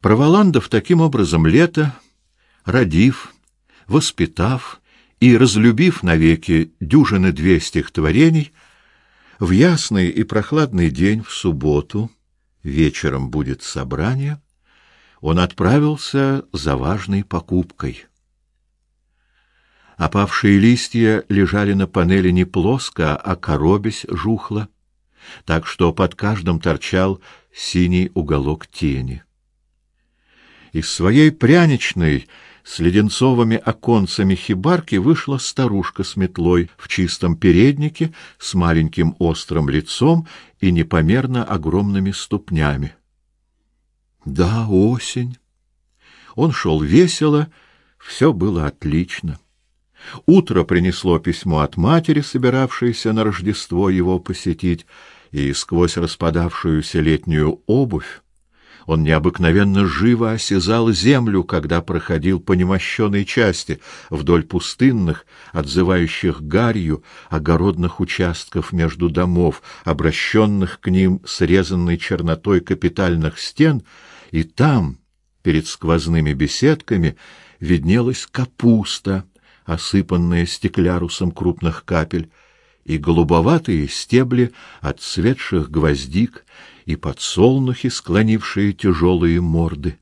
Проволандов таким образом лето, родив, воспитав и разлюбив навеки дюжины две стихотворений, в ясный и прохладный день в субботу, вечером будет собрание, он отправился за важной покупкой. Опавшие листья лежали на панели не плоско, а коробясь жухло, так что под каждым торчал синий уголок тени. Из своей пряничной с леденцовыми оконцами хибарки вышла старушка с метлой в чистом переднике, с маленьким острым лицом и непомерно огромными ступнями. Да, осень. Он шел весело, все было отлично. Утро принесло письмо от матери, собиравшейся на Рождество его посетить, и сквозь распадавшуюся летнюю обувь он необыкновенно живо осязал землю, когда проходил по немощенной части вдоль пустынных, отзывающих гарью, огородных участков между домов, обращенных к ним срезанной чернотой капитальных стен, и там, перед сквозными беседками, виднелась капуста, осыпанная стеклярусом крупных капель, и голубоватые стебли отцветших гвоздик, и подсолнухи, склонившие тяжелые морды.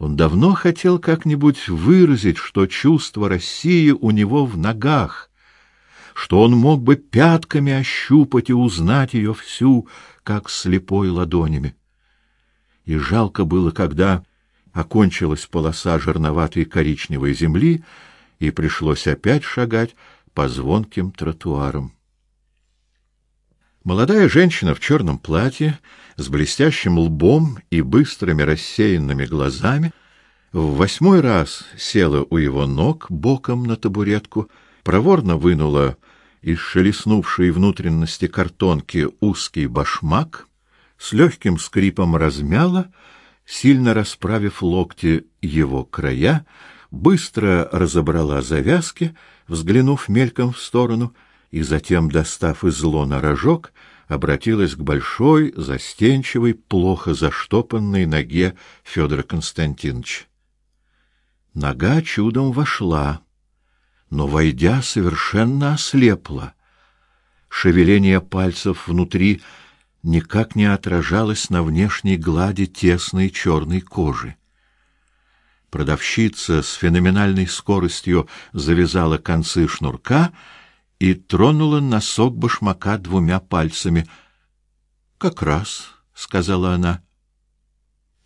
Он давно хотел как-нибудь выразить, что чувство России у него в ногах, что он мог бы пятками ощупать и узнать ее всю, как слепой ладонями. И жалко было, когда окончилась полоса жерноватой коричневой земли, и пришлось опять шагать по звонким тротуарам. Молодая женщина в черном платье, с блестящим лбом и быстрыми рассеянными глазами, в восьмой раз села у его ног боком на табуретку, проворно вынула из шелестнувшей внутренности картонки узкий башмак, с легким скрипом размяла, сильно расправив локти его края, быстро разобрала завязки, взглянув мельком в сторону — и затем, достав из лона рожок, обратилась к большой, застенчивой, плохо заштопанной ноге Федора Константиновича. Нога чудом вошла, но, войдя, совершенно ослепла. Шевеление пальцев внутри никак не отражалось на внешней глади тесной черной кожи. Продавщица с феноменальной скоростью завязала концы шнурка — и тронула носок башмака двумя пальцами. Как раз, сказала она.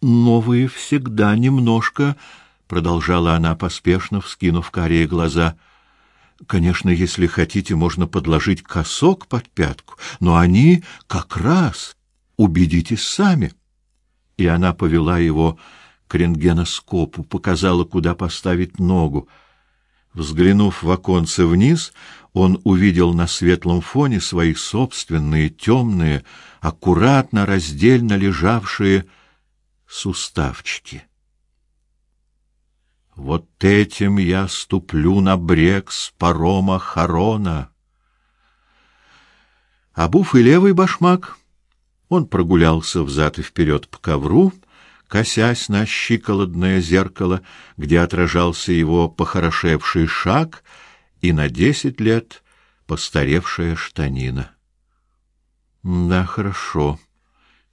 Новые всегда немножко, продолжала она поспешно, вскинув карие глаза. Конечно, если хотите, можно подложить косок под пятку, но они как раз. Убедитесь сами. И она повела его к рентгеноскопу, показала, куда поставить ногу. Взглянув в оконце вниз, он увидел на светлом фоне свои собственные темные, аккуратно раздельно лежавшие суставчики. Вот этим я ступлю на брег с парома Харона. Обув и левый башмак, он прогулялся взад и вперед по ковру, косясь на щиколотное зеркало, где отражался его похорошевший шаг — и на десять лет постаревшая штанина. Да, хорошо,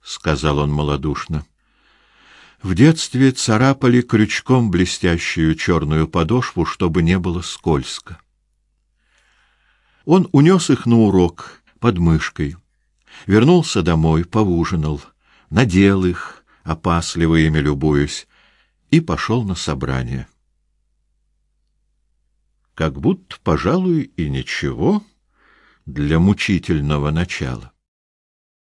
сказал он малодушно. В детстве царапали крючком блестящую черную подошву, чтобы не было скользко. Он унес их на урок под мышкой, вернулся домой, поужинал, надел их, опасливо ими любуясь, и пошел на собрание как будто, пожалуй, и ничего для мучительного начала.